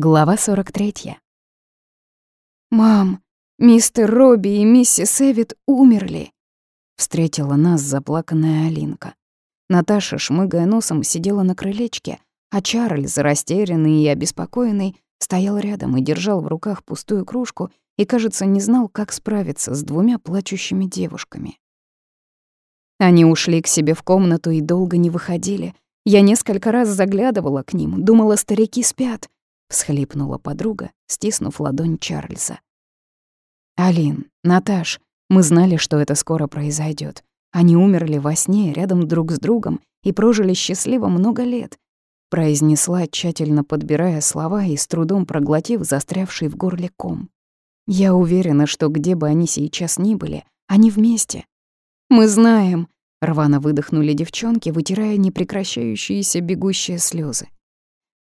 Глава 43. «Мам, мистер Робби и миссис Эвит умерли», — встретила нас заплаканная Алинка. Наташа, шмыгая носом, сидела на крылечке, а Чарльз, растерянный и обеспокоенный, стоял рядом и держал в руках пустую кружку и, кажется, не знал, как справиться с двумя плачущими девушками. Они ушли к себе в комнату и долго не выходили. Я несколько раз заглядывала к ним, думала, старики спят — всхлипнула подруга, стиснув ладонь Чарльза. «Алин, Наташ, мы знали, что это скоро произойдет. Они умерли во сне рядом друг с другом и прожили счастливо много лет», произнесла, тщательно подбирая слова и с трудом проглотив застрявший в горле ком. «Я уверена, что где бы они сейчас ни были, они вместе». «Мы знаем», — рвано выдохнули девчонки, вытирая непрекращающиеся бегущие слезы.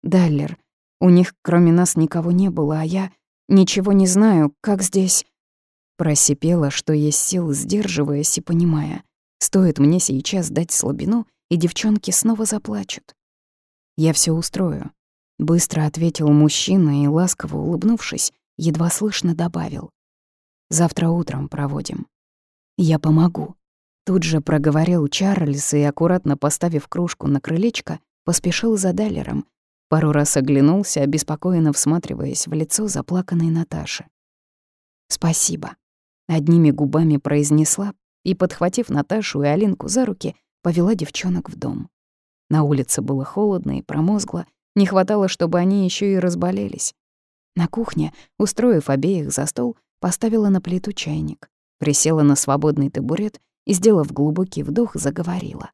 «Даллер, у них кроме нас никого не было, а я ничего не знаю, как здесь...» Просипела, что есть сил, сдерживаясь и понимая. Стоит мне сейчас дать слабину, и девчонки снова заплачут. «Я все устрою», — быстро ответил мужчина и, ласково улыбнувшись, едва слышно добавил. «Завтра утром проводим». «Я помогу», — тут же проговорил Чарльз и, аккуратно поставив кружку на крылечко, поспешил за Даллером, Пару раз оглянулся, обеспокоенно всматриваясь в лицо заплаканной Наташи. «Спасибо», — одними губами произнесла и, подхватив Наташу и Алинку за руки, повела девчонок в дом. На улице было холодно и промозгло, не хватало, чтобы они еще и разболелись. На кухне, устроив обеих за стол, поставила на плиту чайник, присела на свободный табурет и, сделав глубокий вдох, заговорила.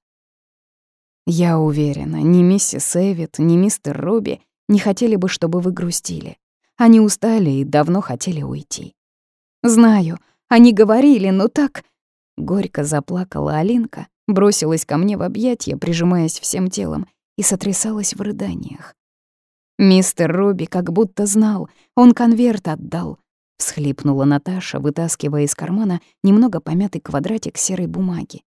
Я уверена, ни миссис Эвит, ни мистер Робби не хотели бы, чтобы вы грустили. Они устали и давно хотели уйти. Знаю, они говорили, но так... Горько заплакала Алинка, бросилась ко мне в объятия, прижимаясь всем телом, и сотрясалась в рыданиях. «Мистер Робби как будто знал, он конверт отдал», — всхлипнула Наташа, вытаскивая из кармана немного помятый квадратик серой бумаги.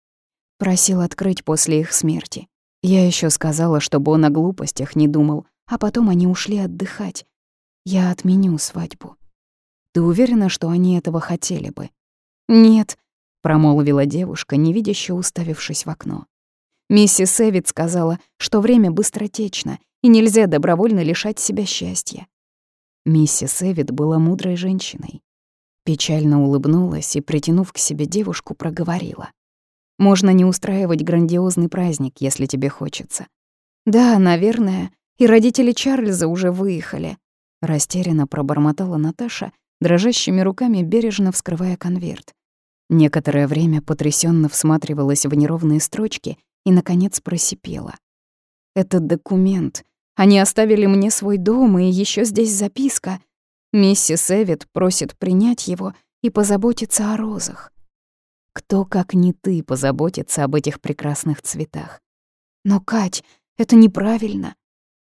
Просил открыть после их смерти. Я еще сказала, чтобы он о глупостях не думал, а потом они ушли отдыхать. Я отменю свадьбу. Ты уверена, что они этого хотели бы? Нет, промолвила девушка, невидяще уставившись в окно. Миссис Эвид сказала, что время быстротечно, и нельзя добровольно лишать себя счастья. Миссис Эвид была мудрой женщиной. Печально улыбнулась и, притянув к себе девушку, проговорила. Можно не устраивать грандиозный праздник, если тебе хочется. Да, наверное, и родители Чарльза уже выехали. Растерянно пробормотала Наташа, дрожащими руками бережно вскрывая конверт. Некоторое время потрясенно всматривалась в неровные строчки и, наконец, просипела. «Этот документ. Они оставили мне свой дом, и еще здесь записка. Миссис Эвит просит принять его и позаботиться о розах. Кто, как не ты, позаботится об этих прекрасных цветах? Но, Кать, это неправильно.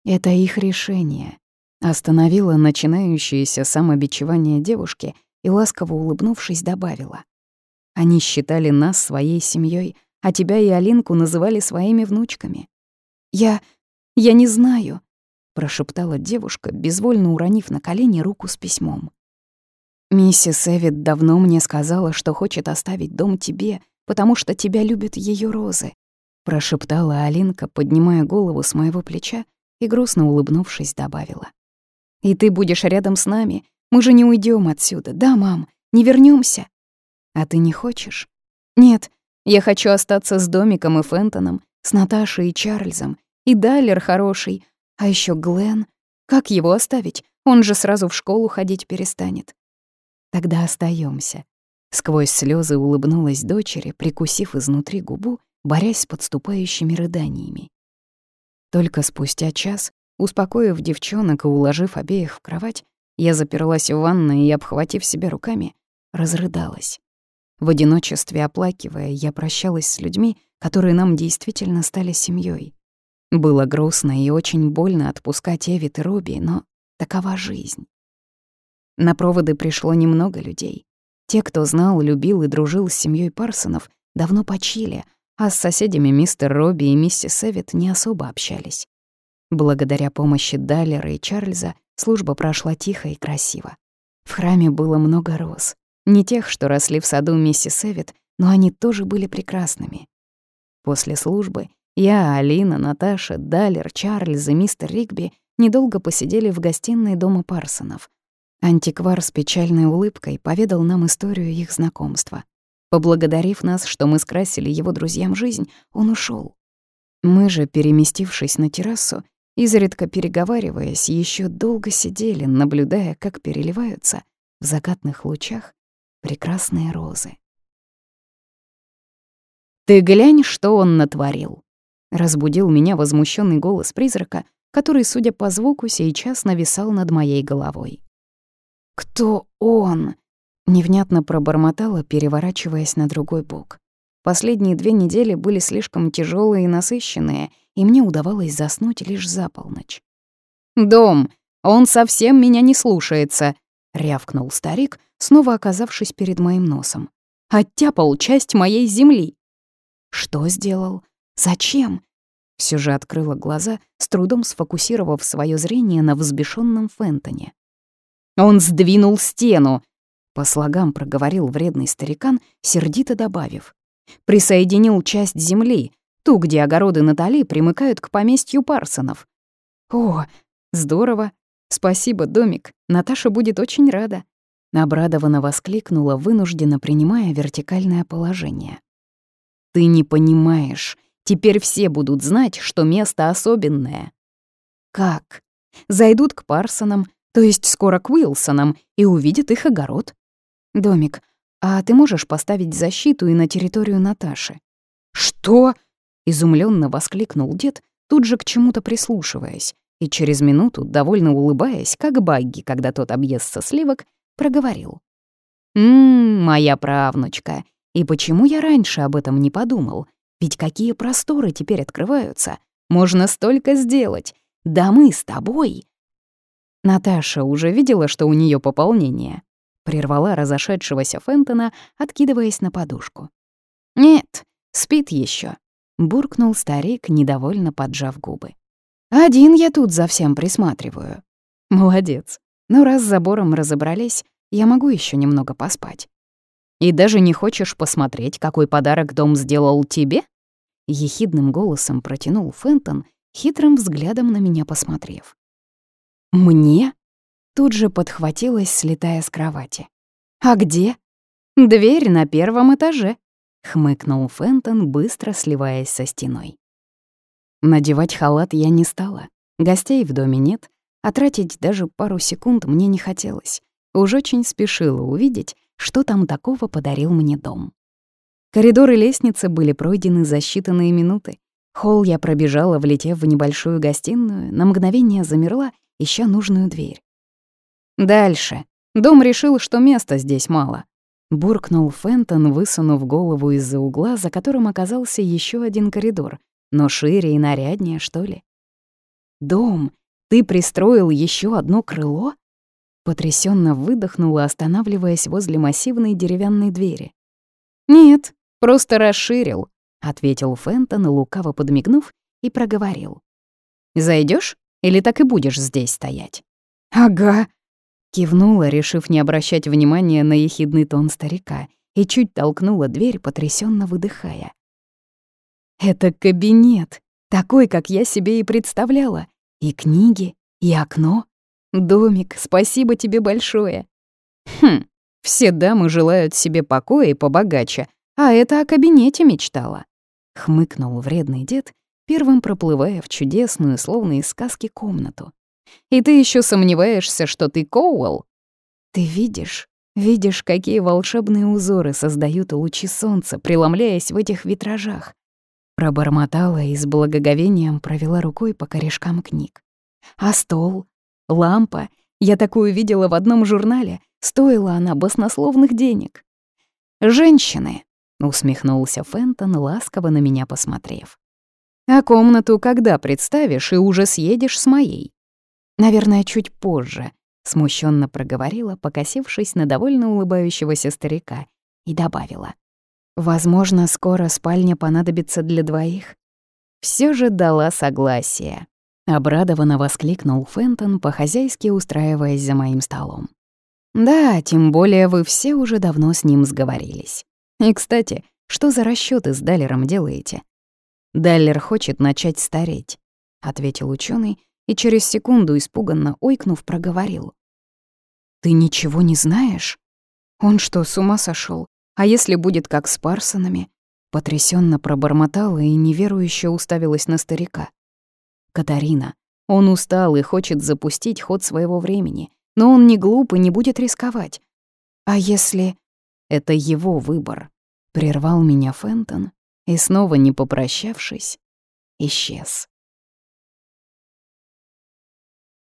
Это их решение. Остановила начинающееся самобичевание девушки и, ласково улыбнувшись, добавила. Они считали нас своей семьей, а тебя и Алинку называли своими внучками. Я... я не знаю, прошептала девушка, безвольно уронив на колени руку с письмом. Миссис Эвид давно мне сказала, что хочет оставить дом тебе, потому что тебя любят ее розы», — прошептала Алинка, поднимая голову с моего плеча и, грустно улыбнувшись, добавила. «И ты будешь рядом с нами. Мы же не уйдем отсюда, да, мам? Не вернемся. «А ты не хочешь?» «Нет, я хочу остаться с Домиком и Фентоном, с Наташей и Чарльзом, и Даллер хороший, а еще Глен. Как его оставить? Он же сразу в школу ходить перестанет». Тогда остаемся. Сквозь слезы улыбнулась дочери, прикусив изнутри губу, борясь с подступающими рыданиями. Только спустя час, успокоив девчонок и уложив обеих в кровать, я заперлась в ванной и, обхватив себя руками, разрыдалась. В одиночестве оплакивая, я прощалась с людьми, которые нам действительно стали семьей. Было грустно и очень больно отпускать Эвит и Робби, но такова жизнь. На проводы пришло немного людей. Те, кто знал, любил и дружил с семьей Парсонов, давно почили, а с соседями мистер Робби и миссис Эвит не особо общались. Благодаря помощи Даллера и Чарльза служба прошла тихо и красиво. В храме было много роз. Не тех, что росли в саду миссис Эвит, но они тоже были прекрасными. После службы я, Алина, Наташа, Далер, Чарльз и мистер Ригби недолго посидели в гостиной дома Парсонов. Антиквар с печальной улыбкой поведал нам историю их знакомства. Поблагодарив нас, что мы скрасили его друзьям жизнь, он ушел. Мы же, переместившись на террасу, изредка переговариваясь, еще долго сидели, наблюдая, как переливаются в закатных лучах прекрасные розы. «Ты глянь, что он натворил!» — разбудил меня возмущенный голос призрака, который, судя по звуку, сейчас нависал над моей головой. «Кто он?» — невнятно пробормотала, переворачиваясь на другой бок. Последние две недели были слишком тяжелые и насыщенные, и мне удавалось заснуть лишь за полночь. «Дом! Он совсем меня не слушается!» — рявкнул старик, снова оказавшись перед моим носом. «Оттяпал часть моей земли!» «Что сделал? Зачем?» Все же открыла глаза, с трудом сфокусировав свое зрение на взбешенном Фентоне. «Он сдвинул стену!» По слогам проговорил вредный старикан, сердито добавив. «Присоединил часть земли, ту, где огороды Натали примыкают к поместью Парсонов». «О, здорово! Спасибо, домик, Наташа будет очень рада». Обрадованно воскликнула, вынужденно принимая вертикальное положение. «Ты не понимаешь. Теперь все будут знать, что место особенное». «Как? Зайдут к Парсонам, то есть скоро к Уилсонам, и увидят их огород. Домик, а ты можешь поставить защиту и на территорию Наташи?» «Что?» — изумленно воскликнул дед, тут же к чему-то прислушиваясь, и через минуту, довольно улыбаясь, как Багги, когда тот объестся сливок, проговорил. «Ммм, моя правнучка, и почему я раньше об этом не подумал? Ведь какие просторы теперь открываются? Можно столько сделать. Да мы с тобой Наташа уже видела, что у нее пополнение. Прервала разошедшегося Фентона, откидываясь на подушку. «Нет, спит еще, буркнул старик, недовольно поджав губы. «Один я тут за всем присматриваю». «Молодец. Но раз с забором разобрались, я могу еще немного поспать». «И даже не хочешь посмотреть, какой подарок дом сделал тебе?» Ехидным голосом протянул Фентон, хитрым взглядом на меня посмотрев. «Мне?» Тут же подхватилась, слетая с кровати. «А где?» «Дверь на первом этаже», — хмыкнул Фентон, быстро сливаясь со стеной. Надевать халат я не стала. Гостей в доме нет, а тратить даже пару секунд мне не хотелось. Уж очень спешила увидеть, что там такого подарил мне дом. Коридоры лестницы были пройдены за считанные минуты. Холл я пробежала, влетев в небольшую гостиную, на мгновение замерла ища нужную дверь. Дальше. Дом решил, что места здесь мало. Буркнул Фентон, высунув голову из-за угла, за которым оказался еще один коридор, но шире и наряднее, что ли. «Дом, ты пристроил еще одно крыло?» Потрясенно выдохнула, останавливаясь возле массивной деревянной двери. «Нет, просто расширил», — ответил Фентон, лукаво подмигнув, и проговорил. Зайдешь? Или так и будешь здесь стоять?» «Ага», — кивнула, решив не обращать внимания на ехидный тон старика, и чуть толкнула дверь, потрясенно выдыхая. «Это кабинет, такой, как я себе и представляла. И книги, и окно. Домик, спасибо тебе большое». «Хм, все дамы желают себе покоя и побогаче, а это о кабинете мечтала», — хмыкнул вредный дед первым проплывая в чудесную, словно из сказки, комнату. «И ты еще сомневаешься, что ты Коуэлл?» «Ты видишь, видишь, какие волшебные узоры создают лучи солнца, преломляясь в этих витражах?» Пробормотала и с благоговением провела рукой по корешкам книг. «А стол? Лампа? Я такую видела в одном журнале. Стоила она баснословных денег». «Женщины», — усмехнулся Фентон, ласково на меня посмотрев. А комнату когда представишь и уже съедешь с моей? Наверное, чуть позже, смущенно проговорила, покосившись на довольно улыбающегося старика, и добавила. Возможно, скоро спальня понадобится для двоих. Все же дала согласие. Обрадованно воскликнул Фентон, по-хозяйски устраиваясь за моим столом. «Да, тем более вы все уже давно с ним сговорились. И, кстати, что за расчеты с Даллером делаете?» «Даллер хочет начать стареть», — ответил ученый и через секунду, испуганно ойкнув, проговорил. «Ты ничего не знаешь? Он что, с ума сошел? А если будет как с Парсонами?» Потрясенно пробормотала и неверующе уставилась на старика. «Катарина, он устал и хочет запустить ход своего времени, но он не глуп и не будет рисковать. А если...» «Это его выбор», — прервал меня Фентон и, снова не попрощавшись, исчез.